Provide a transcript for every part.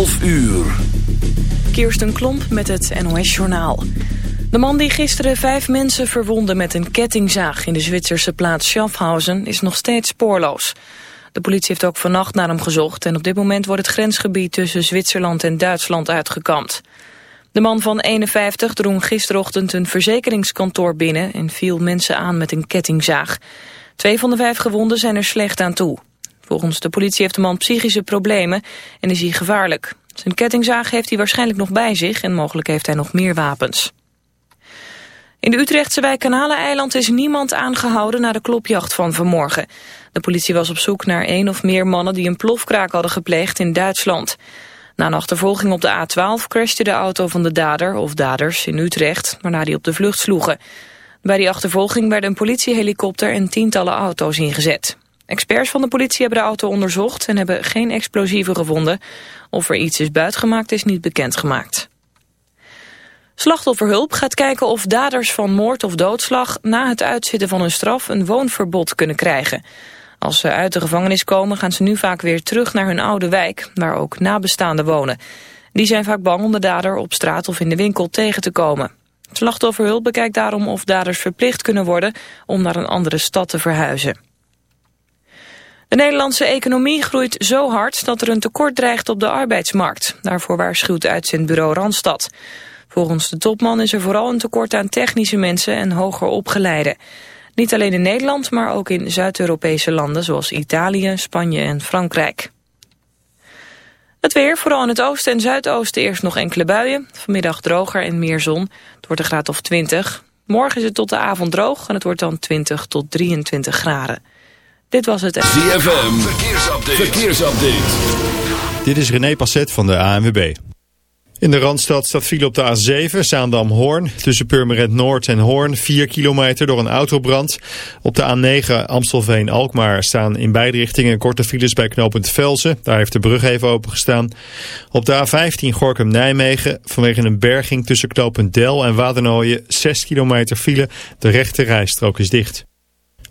12 uur. Kirsten Klomp met het NOS-journaal. De man die gisteren vijf mensen verwondde met een kettingzaag... in de Zwitserse plaats Schaffhausen is nog steeds spoorloos. De politie heeft ook vannacht naar hem gezocht... en op dit moment wordt het grensgebied tussen Zwitserland en Duitsland uitgekampt. De man van 51 drong gisterochtend een verzekeringskantoor binnen... en viel mensen aan met een kettingzaag. Twee van de vijf gewonden zijn er slecht aan toe. Volgens de politie heeft de man psychische problemen en is hij gevaarlijk. Zijn kettingzaag heeft hij waarschijnlijk nog bij zich en mogelijk heeft hij nog meer wapens. In de Utrechtse wijk Kanaleneiland is niemand aangehouden na de klopjacht van vanmorgen. De politie was op zoek naar één of meer mannen die een plofkraak hadden gepleegd in Duitsland. Na een achtervolging op de A12 crashte de auto van de dader of daders in Utrecht, waarna die op de vlucht sloegen. Bij die achtervolging werden een politiehelikopter en tientallen auto's ingezet. Experts van de politie hebben de auto onderzocht en hebben geen explosieven gevonden. Of er iets is buitgemaakt is niet bekendgemaakt. Slachtofferhulp gaat kijken of daders van moord of doodslag na het uitzitten van hun straf een woonverbod kunnen krijgen. Als ze uit de gevangenis komen gaan ze nu vaak weer terug naar hun oude wijk, waar ook nabestaanden wonen. Die zijn vaak bang om de dader op straat of in de winkel tegen te komen. Slachtofferhulp bekijkt daarom of daders verplicht kunnen worden om naar een andere stad te verhuizen. De Nederlandse economie groeit zo hard dat er een tekort dreigt op de arbeidsmarkt. Daarvoor waarschuwt uitzendbureau Randstad. Volgens de topman is er vooral een tekort aan technische mensen en hoger opgeleiden. Niet alleen in Nederland, maar ook in Zuid-Europese landen zoals Italië, Spanje en Frankrijk. Het weer, vooral in het oosten en zuidoosten eerst nog enkele buien. Vanmiddag droger en meer zon. Het wordt een graad of 20. Morgen is het tot de avond droog en het wordt dan 20 tot 23 graden. Dit was het... ZFM, verkeersupdate. verkeersupdate. Dit is René Passet van de ANWB. In de Randstad staat file op de A7, Zaandam-Hoorn. Tussen Purmerend Noord en Hoorn, 4 kilometer door een autobrand. Op de A9 Amstelveen-Alkmaar staan in beide richtingen korte files bij knooppunt Velsen. Daar heeft de brug even opengestaan. Op de A15 Gorkum-Nijmegen vanwege een berging tussen knooppunt Del en Wadernooien 6 kilometer file. De rechte rijstrook is dicht.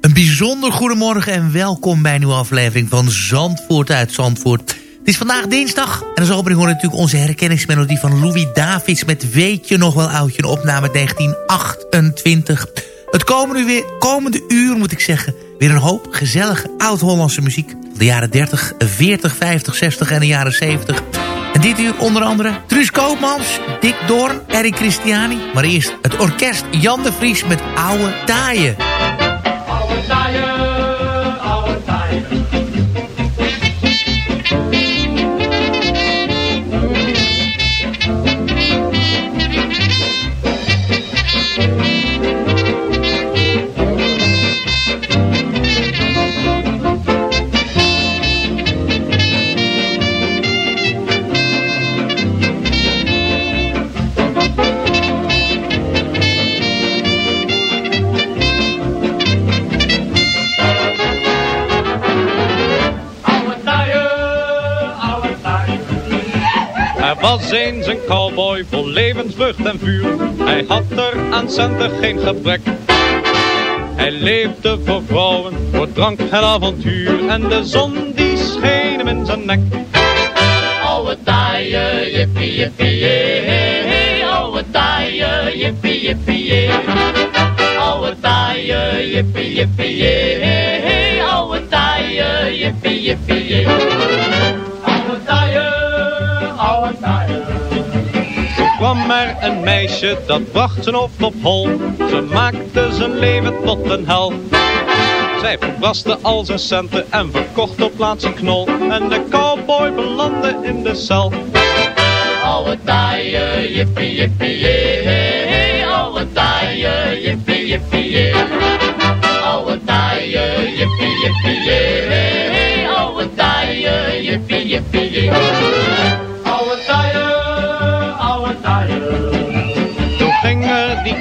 Een bijzonder goedemorgen en welkom bij een nieuwe aflevering van Zandvoort uit Zandvoort. Het is vandaag dinsdag en als opening hoor natuurlijk onze herkenningsmelodie van Louis Davids met Weet je nog wel oudje, een opname 1928. Het komende, weer, komende uur moet ik zeggen, weer een hoop gezellige oud-Hollandse muziek. De jaren 30, 40, 50, 60 en de jaren 70. Dit uur onder andere Truus Koopmans, Dick Doorn, Eric Christiani. Maar eerst het orkest Jan de Vries met Oude Taaien. Was eens een cowboy vol levenslucht en vuur. Hij had er aan centen geen gebrek. Hij leefde voor vrouwen, voor drank en avontuur. En de zon die scheen hem in zijn nek. Oude taaie, jippie, jippie, jee. Oude taaie, jippie, jippie, jee. Oude taaie, jippie, jippie, jee. Oude taaie, jippie, jippie, jee. Er een meisje, dat bracht zijn hoofd op hol. Ze maakte zijn leven tot een hel. Zij verbraste al zijn centen en verkocht op laatst een knol. En de cowboy belandde in de cel. Oude taaie, jippie, jippie, jee. Oude taaie, jippie, jippie, jee. Oude taaie, jippie, jippie, jee. Oude taaie, jippie, jippie, jee.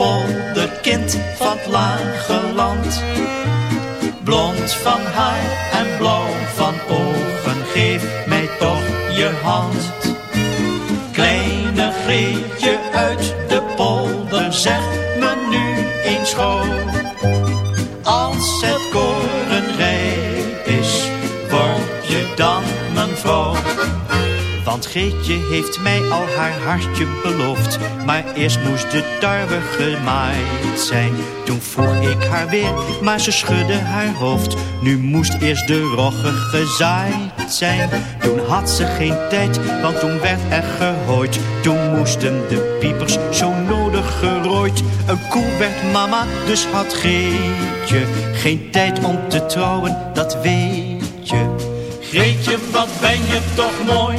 de polder, kind van het lage land. Blond van haar en blauw van ogen, geef mij toch je hand. Kleine Greetje uit de polder, zeg me nu eens gauw. Want Geetje heeft mij al haar hartje beloofd. Maar eerst moest de tarwe gemaaid zijn. Toen vroeg ik haar weer, maar ze schudde haar hoofd. Nu moest eerst de rogge gezaaid zijn. Toen had ze geen tijd, want toen werd er gehooid. Toen moesten de piepers zo nodig gerooid. Een koe werd mama, dus had Geetje geen tijd om te trouwen, dat weet je. Greetje, wat ben je toch mooi?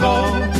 Eens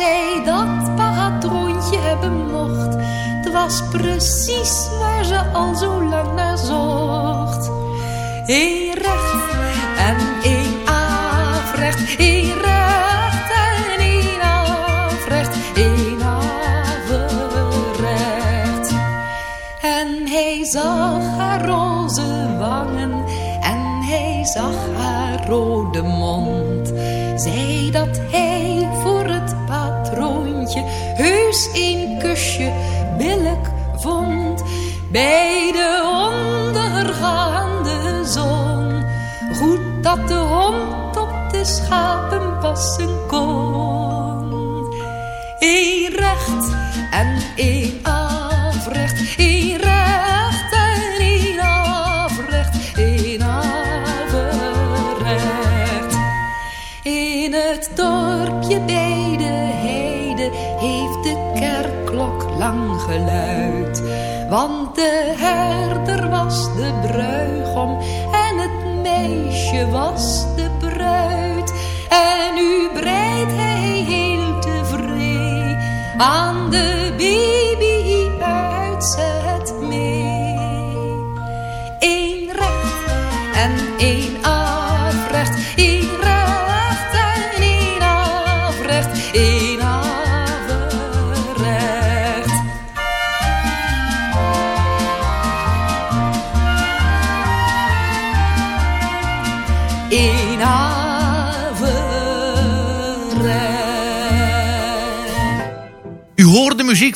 zij dat patroontje hebben mocht. Het was precies waar ze al zo lang naar zocht.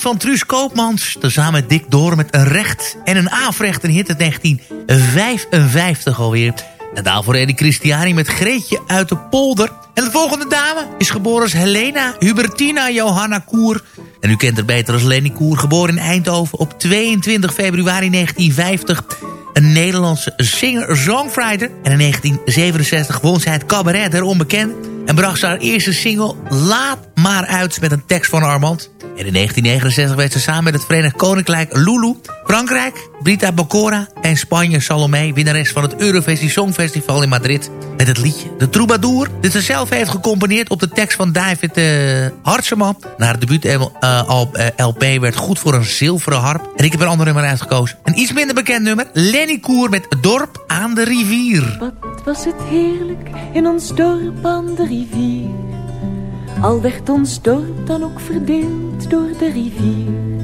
Van Truus Koopmans. Tezamen met Dick Door met een recht en een afrecht. Een hit uit 1955 alweer. En daarvoor Eddie Christiani met Greetje uit de polder. En de volgende dame is geboren als Helena Hubertina Johanna Koer. En u kent haar beter als Lenny Koer. Geboren in Eindhoven op 22 februari 1950 een Nederlandse singer-songwriter. En in 1967 won zij het cabaret der onbekend. En bracht ze haar eerste single Laat maar uit met een tekst van Armand. En in 1969 werd ze samen met het Verenigd Koninkrijk Lulu, Frankrijk, Brita Bocora en Spanje Salome, winnares van het Eurovisie Songfestival in Madrid. Met het liedje De Troubadour, dit ze zelf heeft gecomponeerd op de tekst van David uh, Hartseman. Na haar debuut uh, LP werd goed voor een zilveren harp. En ik heb een ander nummer uitgekozen. Een iets minder bekend nummer, Lenny Koer met Dorp aan de rivier. Wat was het heerlijk in ons dorp aan de rivier. Al werd ons dorp dan ook verdeeld door de rivier.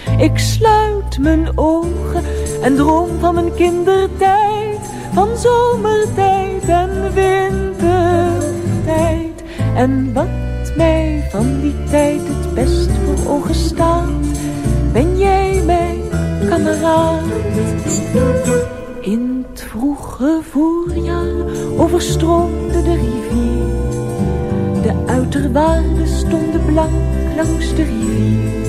Ik sluit mijn ogen en droom van mijn kindertijd. Van zomertijd en wintertijd. En wat mij van die tijd het best voor ogen staat. Ben jij mijn kameraad? In het vroege voorjaar overstroomde de rivier. De uiterwaarden stonden blank langs de rivier.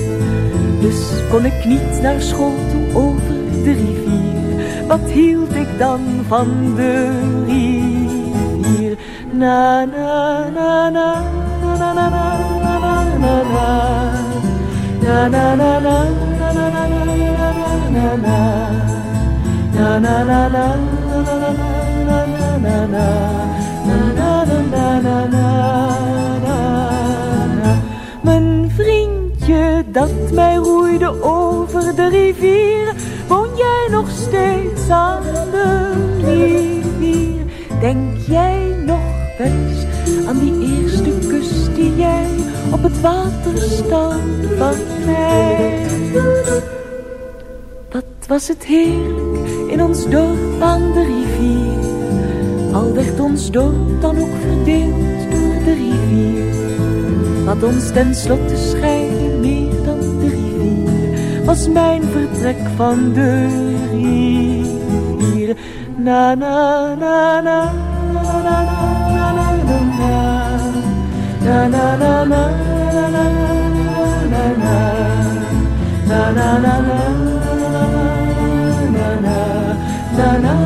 Dus kon ik niet naar school toe over de rivier. Wat hield ik dan van de rivier? Na na na na na na na na na na na na na na na na na na na na Na na na na na na na na na na na na na na na na Mijn vriendje dat mij roeide over de rivier Woon jij nog steeds aan de rivier Denk jij nog eens aan die eerste kus die jij op het water stal van mij Wat was het heerlijk in ons dorp aan de rivier. Al werd ons dorp dan ook verdeeld door de rivier. Wat ons tenslotte scheidde was mijn vertrek van de rivier. Na na na na na na na na na na na na na na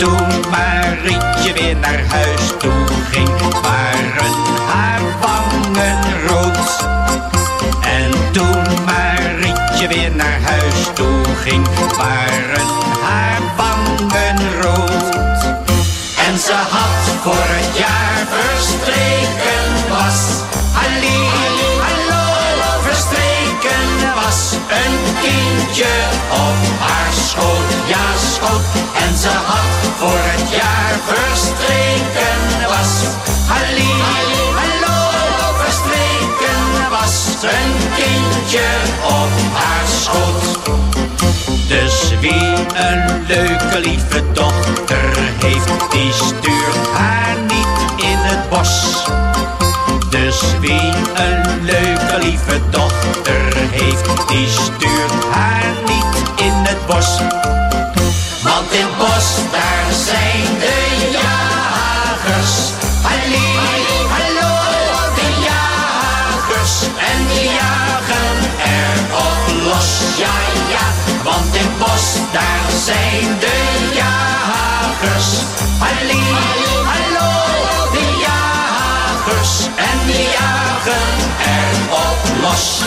Toen Marietje weer naar huis toe ging, waren haar wangen rood. En toen Marietje weer naar huis toe ging, waren haar wangen rood. En ze had voor het jaar verstreken. op haar schoot, ja schoot. En ze had voor het jaar verstreken was. Halli, hallo, verstreken was een kindje op haar schoot. Dus wie een leuke lieve dochter heeft, die stuurt haar niet in het bos. Dus wie een leuke lieve dochter die stuurt haar niet in het bos. Want in het bos, daar zijn de jagers. Halli, hallo, de jagers. En die jagen erop los, ja, ja. Want in het bos, daar zijn de jagers. Halli, hallo, de jagers. En die jagen erop los.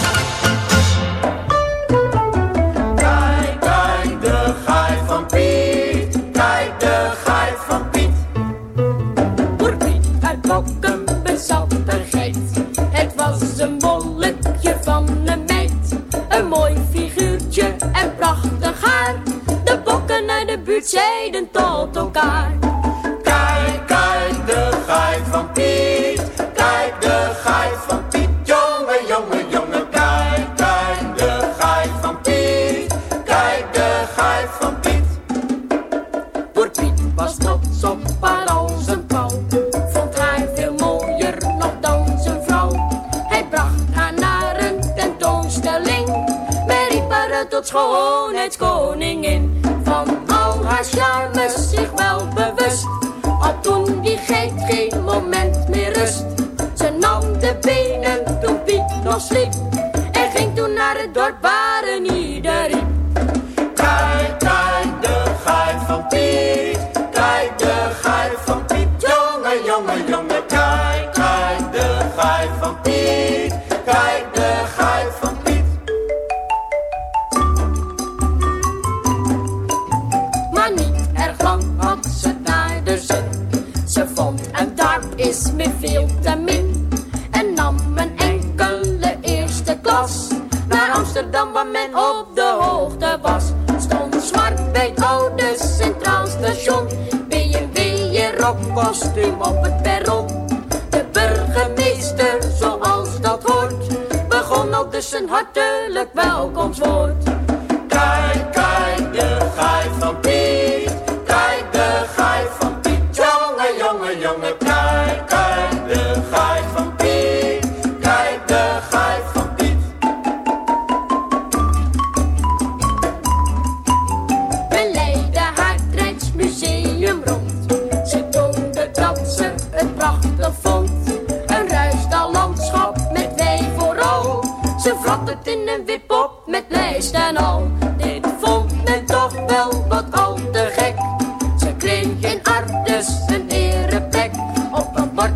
Zeden tot elkaar.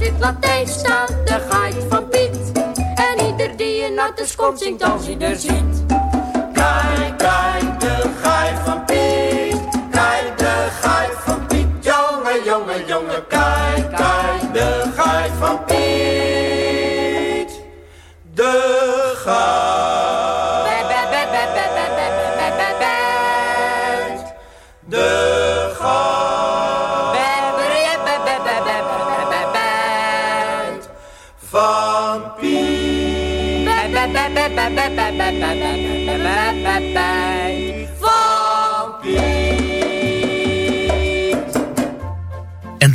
Het Latijn staat de geit van Piet. En ieder die in Artes komt zingt als hij er ziet.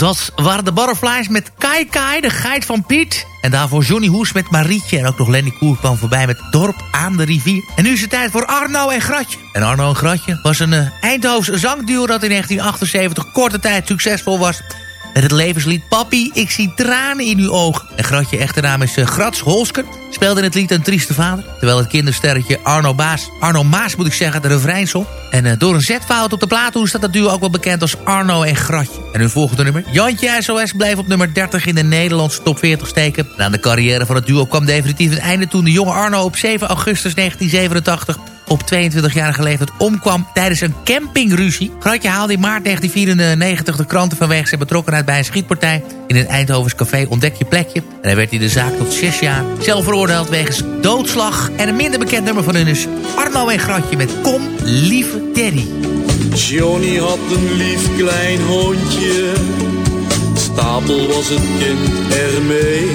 Dat waren de Butterflies met Kai Kai, de geit van Piet. En daarvoor Johnny Hoes met Marietje. En ook nog Lenny Koer kwam voorbij met Dorp aan de rivier. En nu is het tijd voor Arno en Gratje. En Arno en Gratje was een uh, Eindhovense zangduo... dat in 1978 korte tijd succesvol was... Met het levenslied Papi, ik zie tranen in uw ogen. En Gratje echte naam is uh, Grats Holsken. Speelde in het lied Een Trieste Vader. Terwijl het kindersterretje Arno, Baas, Arno Maas moet ik zeggen, de refrein zong. En uh, door een zetfout op de plaathoes staat dat duo ook wel bekend als Arno en Gratje. En hun volgende nummer, Jantje SOS, bleef op nummer 30 in de Nederlandse top 40 steken. En aan de carrière van het duo kwam definitief een einde toen de jonge Arno op 7 augustus 1987 op 22-jarige leeftijd omkwam tijdens een campingruzie. Gratje haalde in maart 1994 de kranten vanwege zijn betrokkenheid bij een schietpartij. In een Eindhovens café ontdek je plekje. En hij werd in de zaak tot zes jaar zelf veroordeeld wegens doodslag. En een minder bekend nummer van hun is Arno en Gratje met Kom, lieve Terry. Johnny had een lief klein hondje. Stapel was het kind ermee.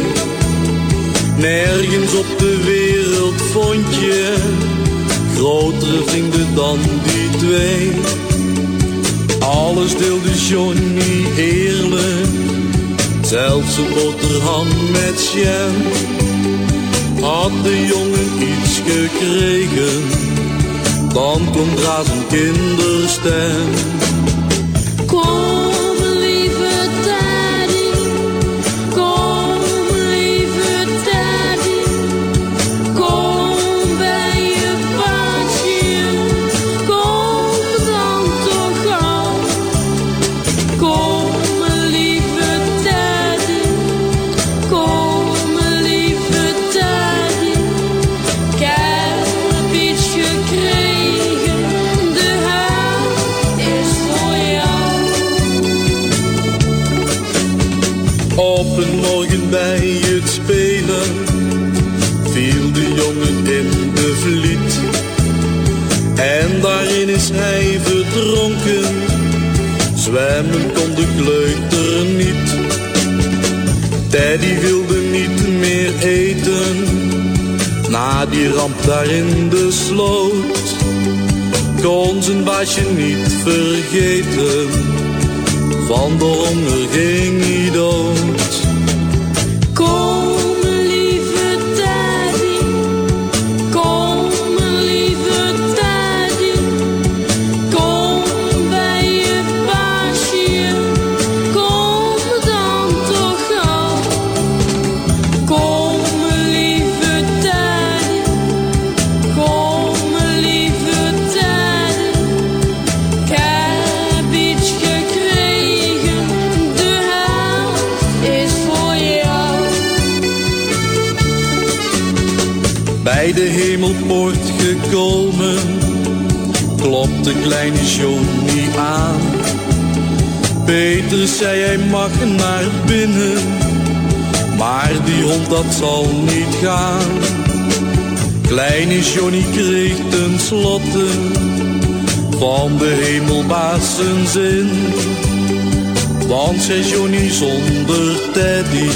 Nergens op de wereld vond je grotere vrienden dan die twee. Alles deelde Johnny eerlijk, zelfs een boterham met jam. Had de jongen iets gekregen, dan komt daar zijn kinderstem. Teddy wilde niet meer eten, na die ramp daar in de sloot. Kon zijn baasje niet vergeten, van de honger ging hij dood. Bij de hemelpoort gekomen, klopte kleine Johnny aan. Peter zei hij mag naar binnen, maar die hond dat zal niet gaan. Kleine Johnny kreeg ten slotte van de hemelbaas zijn zin. Want zei Johnny zonder Teddy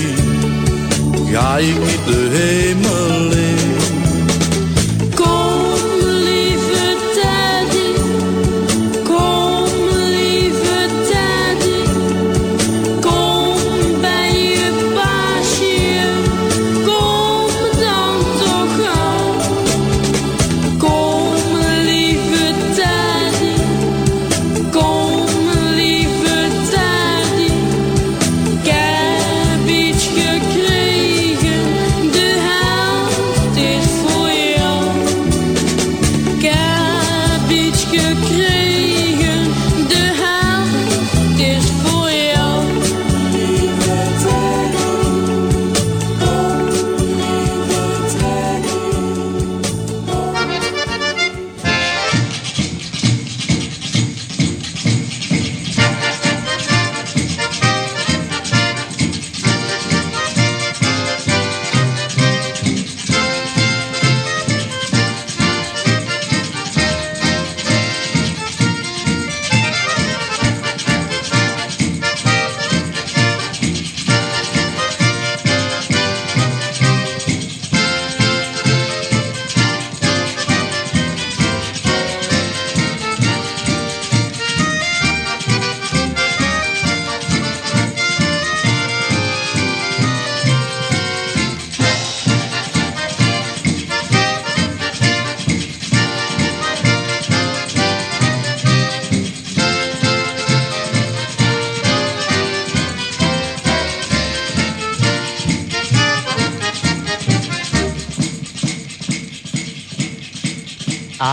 ga ik niet de hemel in.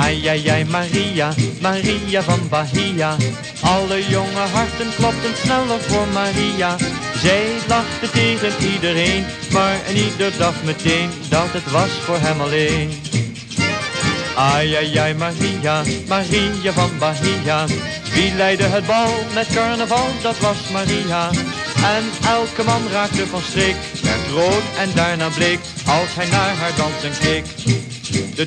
Ai, ai, Maria, Maria van Bahia. Alle jonge harten klopten sneller voor Maria. Zij lachte tegen iedereen, maar en ieder dacht meteen dat het was voor hem alleen. Ai, ai, ai, Maria, Maria van Bahia. Wie leidde het bal met carnaval, dat was Maria. En elke man raakte van streek, werd rood en daarna bleek, als hij naar haar dansen keek. De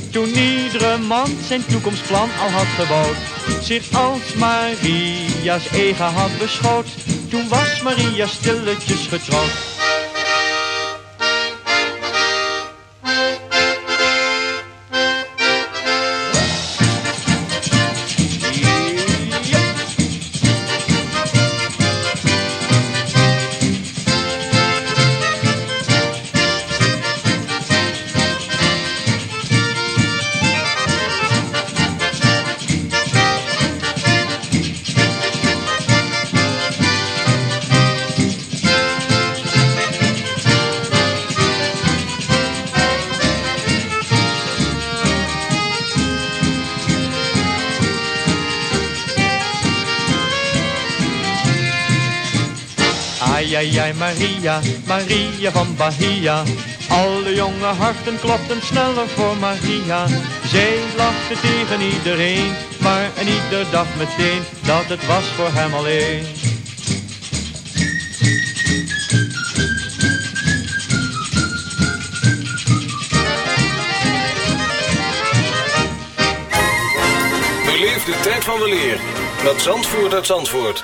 Toen iedere man zijn toekomstplan al had gebouwd, zich als Maria's eigen had beschouwd. Toen was Maria stilletjes getrouwd. Maria, Maria van Bahia. Alle jonge harten klopten sneller voor Maria. Zij lachte tegen iedereen, maar en ieder dacht meteen dat het was voor hem alleen. Beleef de tijd van weleer met Zandvoort uit Zandvoort.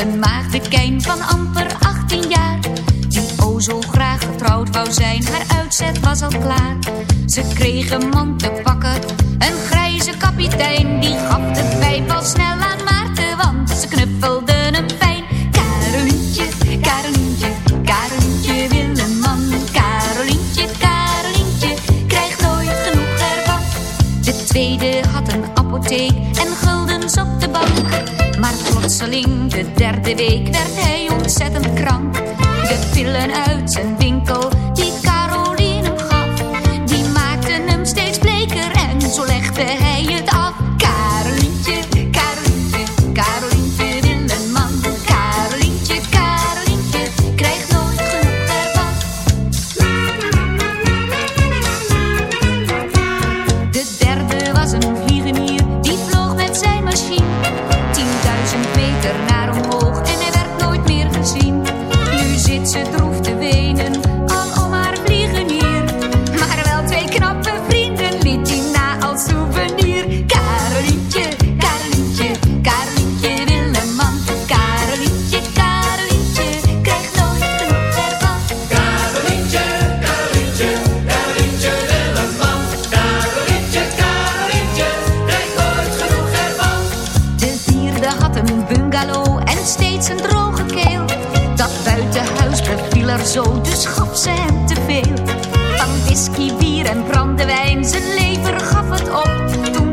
Een maagdekijn van amper 18 jaar. Die o zo graag getrouwd wou zijn, haar uitzet was al klaar. Ze kreeg een man te de week, werd hij er zo, dus gaf ze hem te veel. Van whisky, bier en brandewijn, zijn lever gaf het op.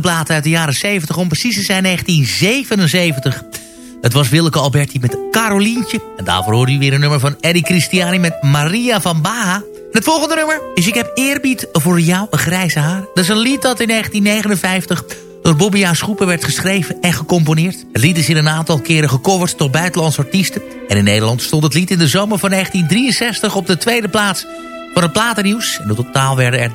plaat uit de jaren 70, om precies te zijn 1977. Het was Willeke Alberti met Carolientje. En daarvoor hoorde u weer een nummer van Eddie Christiani met Maria van Baha. Het volgende nummer is Ik heb eerbied voor jou, een grijze haar. Dat is een lied dat in 1959 door Bobby. Schoepen werd geschreven en gecomponeerd. Het lied is in een aantal keren gecoverd door buitenlandse artiesten. En in Nederland stond het lied in de zomer van 1963 op de tweede plaats van het platennieuws. In totaal werden er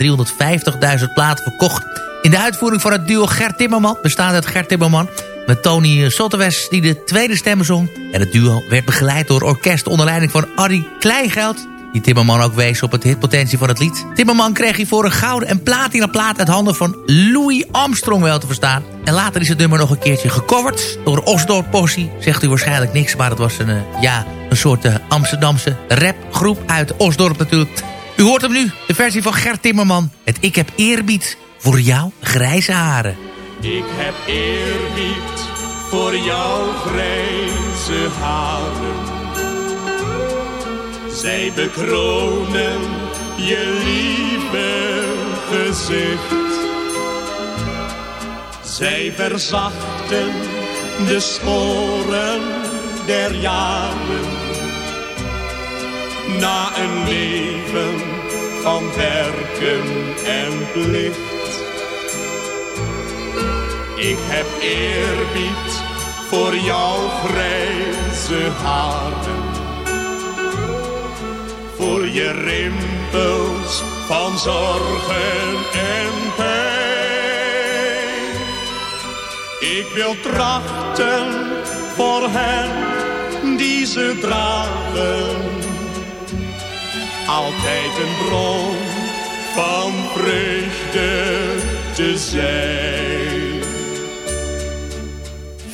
350.000 platen verkocht. In de uitvoering van het duo Gert Timmerman, bestaande uit Gert Timmerman... met Tony Sottewes die de tweede stem zong. En het duo werd begeleid door orkest onder leiding van Arie Kleingeld... die Timmerman ook wees op het hitpotentie van het lied. Timmerman kreeg hiervoor een gouden en platina plaat uit handen van Louis Armstrong wel te verstaan. En later is het nummer nog een keertje gecoverd door Osdorp Possie. Zegt u waarschijnlijk niks, maar het was een, eh, ja, een soort eh, Amsterdamse rapgroep uit Osdorp natuurlijk... U hoort hem nu, de versie van Gert Timmerman. Het Ik heb eerbied voor jou, grijze haren. Ik heb eerbied voor jouw grijze haren. Zij bekronen je lieve gezicht. Zij verzachten de sporen der jaren. Na een leven van werken en plicht. Ik heb eerbied voor jouw grijze haren. Voor je rimpels van zorgen en pijn. Ik wil trachten voor hen die ze dragen. Altijd een bron van vreugde te zijn.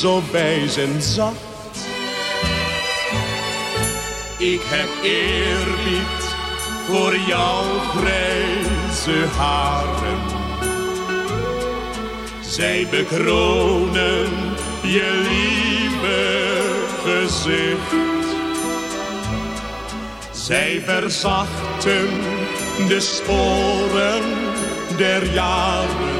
zo wijs en zacht. Ik heb eerbied voor jouw grijze haren. Zij bekronen je lieve gezicht. Zij verzachten de sporen der jaren.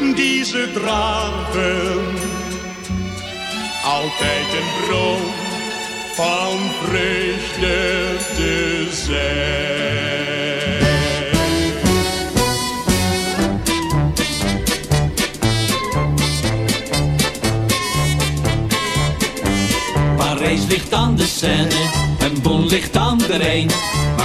die ze dragen. Altijd een bron van vreugde te zijn. Parijs ligt aan de Seine en Bonn ligt aan de Rijn.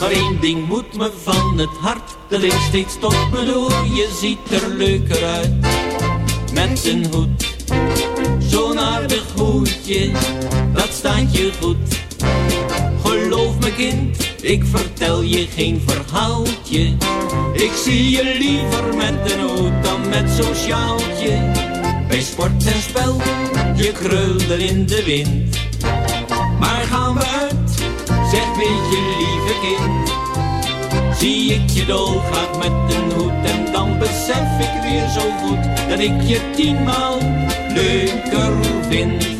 Maar één ding moet me van het hart, dat is steeds tot me door. Je ziet er leuker uit, met een hoed. Zo'n aardig hoedje, dat staat je goed. Geloof me kind, ik vertel je geen verhaaltje. Ik zie je liever met een hoed dan met zo'n sjaaltje. Bij sport en spel, je krulde in de wind. Maar gaan we uit, zeg weet je Zie ik je dolgraag met een hoed en dan besef ik weer zo goed dat ik je tienmaal leuker vind.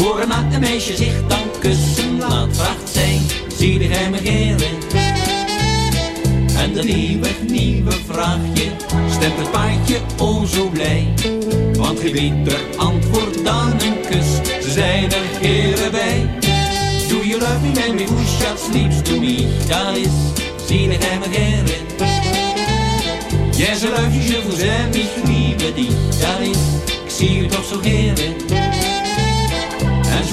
Voor een een meisje zich dan kussen laat, vraagt zij, zie hij me heren? En dat nieuwe, nieuwe vraagje stemt het paardje o zo blij. Want geen beter antwoord dan een kus, ze zijn er heren bij. Do you love me, baby, who shall sleeps to me? Dat is, zie hij me heren? Yes, I love you, je vous aime, liebe dich. Dat is, ik zie u toch zo heren.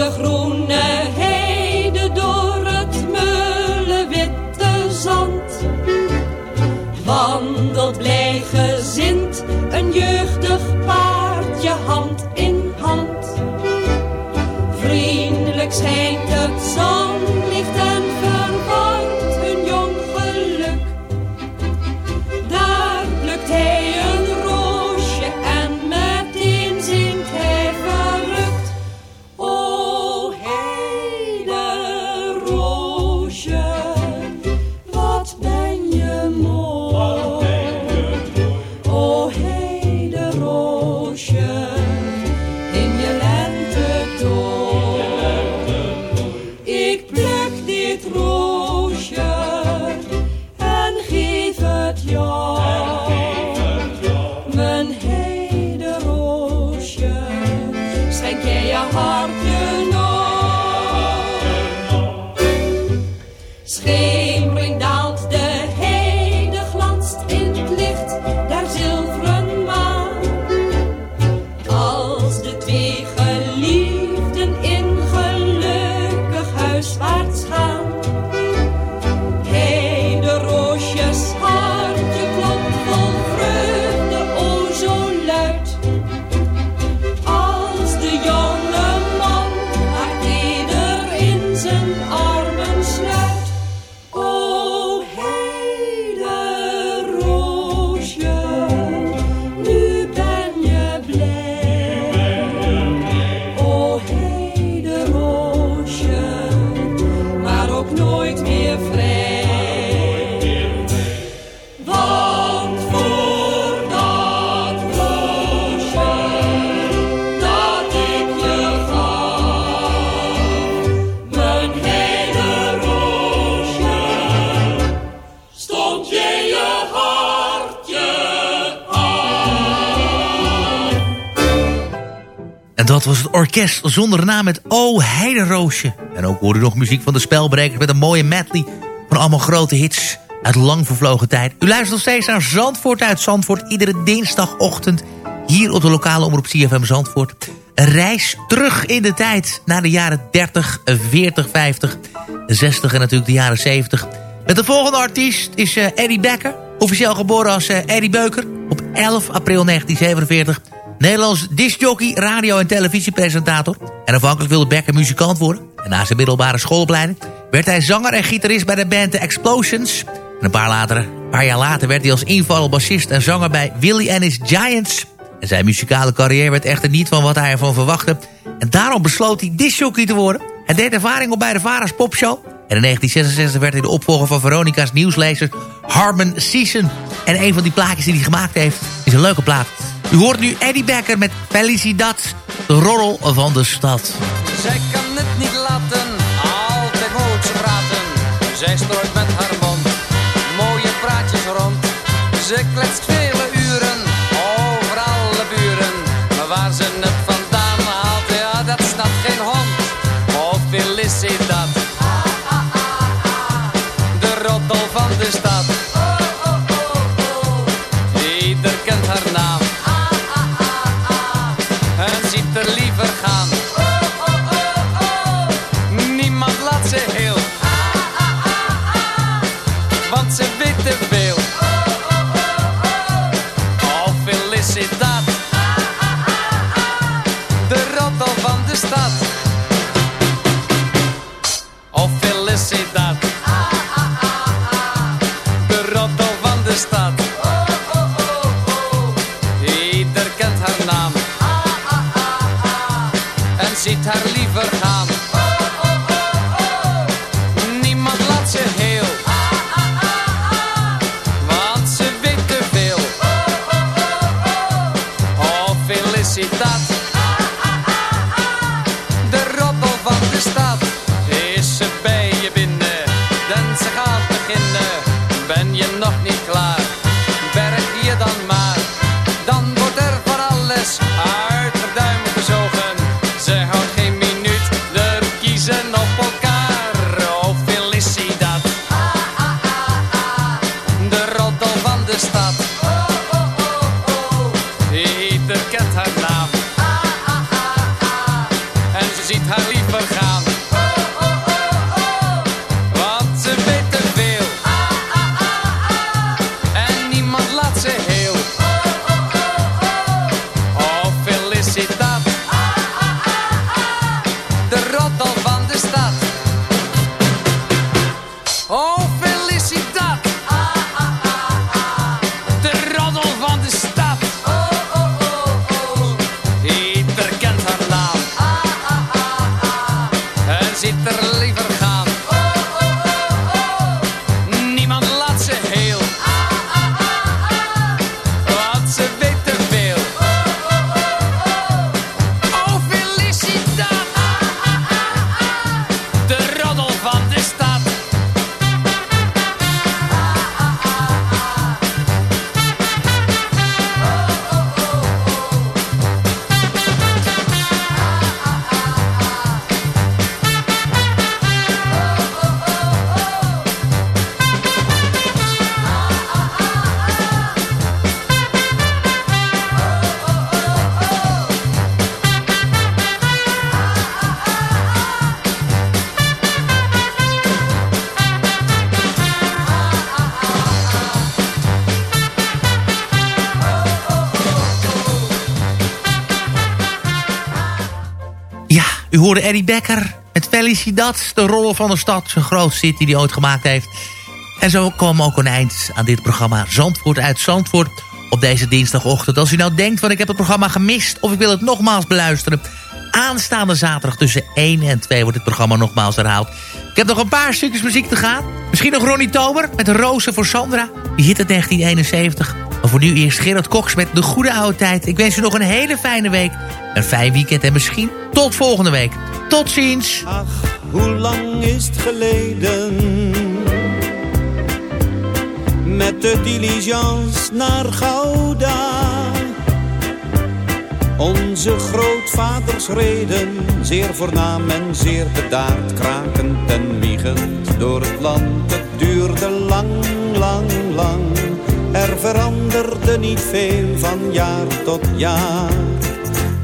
De groene dat was het orkest zonder naam met O Heideroosje. En ook hoorde nog muziek van de spelbrekers met een mooie medley... van allemaal grote hits uit lang vervlogen tijd. U luistert nog steeds naar Zandvoort uit Zandvoort... iedere dinsdagochtend hier op de lokale omroep CFM Zandvoort. Een reis terug in de tijd naar de jaren 30, 40, 50, 60 en natuurlijk de jaren 70... Met de volgende artiest is eh, Eddie Becker. Officieel geboren als eh, Eddie Beuker op 11 april 1947. Nederlands discjockey, radio- en televisiepresentator. En afhankelijk wilde Becker muzikant worden. En na zijn middelbare schoolopleiding werd hij zanger en gitarist bij de band The Explosions. En een paar, later, paar jaar later werd hij als invaller bassist en zanger bij Willie and His Giants. En zijn muzikale carrière werd echter niet van wat hij ervan verwachtte. En daarom besloot hij discjockey te worden. Hij deed ervaring op bij de Vara's Popshow. En in 1966 werd hij de opvolger van Veronica's nieuwslezer Harmon Season. En een van die plaatjes die hij gemaakt heeft is een leuke plaat. U hoort nu Eddie Becker met Felicidad. de roddel van de stad. Zij kan het niet laten, altijd moet ze praten. Zij strooit met haar mond mooie praatjes rond. Ze kletst vele hoorde Eddie Becker met Felicidad, de rol van de stad. Zijn groot city die hij ooit gemaakt heeft. En zo kwam ook een eind aan dit programma Zandvoort uit Zandvoort op deze dinsdagochtend. Als u nou denkt van ik heb het programma gemist of ik wil het nogmaals beluisteren... aanstaande zaterdag tussen 1 en 2 wordt het programma nogmaals herhaald. Ik heb nog een paar stukjes muziek te gaan. Misschien nog Ronnie Tober met Rozen voor Sandra. Die hit het 1971. Maar voor nu eerst Gerard Koks met De Goede Oude Tijd. Ik wens u nog een hele fijne week, een fijn weekend en misschien tot volgende week. Tot ziens. Ach, hoe lang is het geleden? Met de diligence naar Gouda. Onze grootvaders reden, zeer voornaam en zeer bedaard, krakend en wiegend door het land. Het duurde lang, lang, lang. Er veranderde niet veel van jaar tot jaar.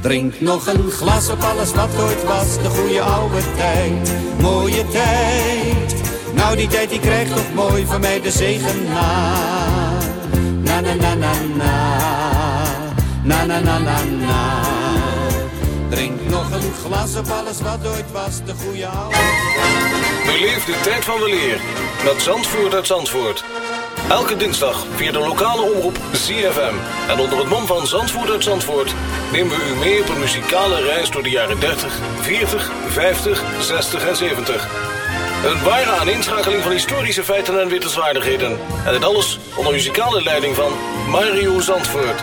Drink nog een glas op alles wat ooit was, de goede oude tijd. Mooie tijd. Nou die tijd die krijgt toch mooi van mij de zegen na. Na na na na na. Na na na na na. Drink nog een glas op alles wat ooit was, de goede oude Beleef de tijd van weleer met Zandvoort uit Zandvoort. Elke dinsdag via de lokale omroep ZFM. En onder het mom van Zandvoort uit Zandvoort nemen we u mee op een muzikale reis door de jaren 30, 40, 50, 60 en 70. Een ware aaninschakeling van historische feiten en wittelswaardigheden. En dit alles onder muzikale leiding van Mario Zandvoort.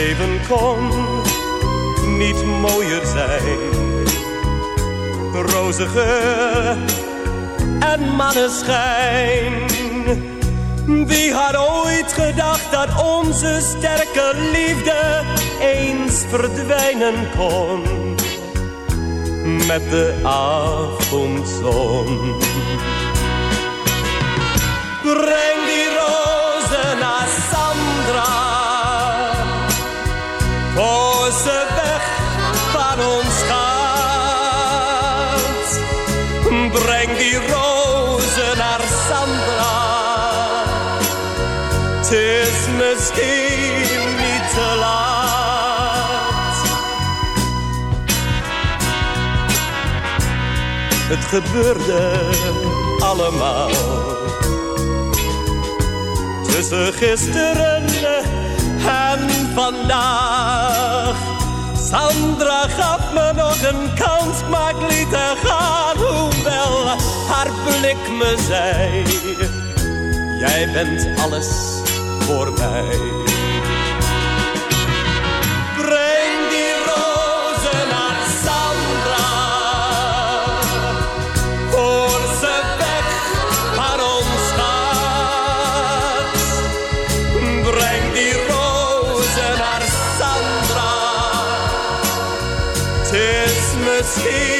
Leven kon niet mooier zijn. Roze geur en maneschijn. Wie had ooit gedacht dat onze sterke liefde eens verdwijnen kon met de avondzon? Breng Het gebeurde allemaal. Tussen gisteren en vandaag. Sandra gaf me nog een kans, maar ik liet haar gaan. Hoewel haar blik me zei, jij bent alles voor mij. Breng die rozen naar Sandra. Voor ze weg van ons. Breng die rozen naar Sandra. Het is misschien